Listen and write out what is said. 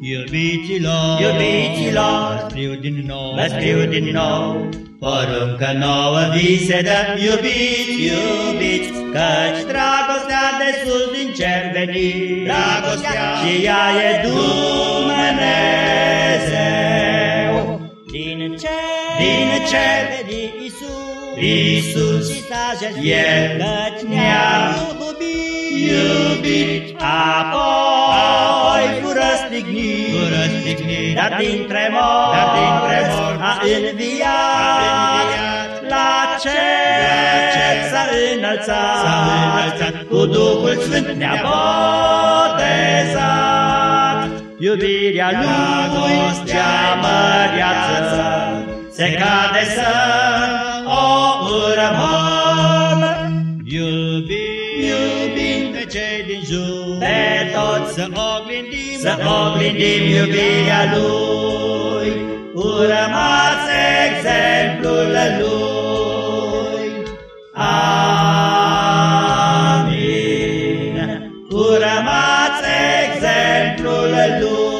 Iubiților, iubiților, scriu din nou, vă scriu din nou, Poruncă nouă vi se dă, iubiți, iubiți, Căci dragostea de sus din cer veni, Dragostea și ea e Dumnezeu. Din ce, din ce? veni Iisus, Iisus și s-a jertfit, Căci ne iubit. apoi fură stignit, fără stignit, dar dintre morți, Dar dintre morți. a înviat, a înviat, la cer, la cer s-a înălțat, s-a înălțat, cu Duhul Sfânt ne-a botezat. Iubirea Lui Dragostea cea măreață, se cade să o urmăm. Iubim, Iubim pe cei din jur, pe toți să oglindim, să oglindim iubirea Lui, urmați exemplul Lui. Amin. Urmați exemplul Lui.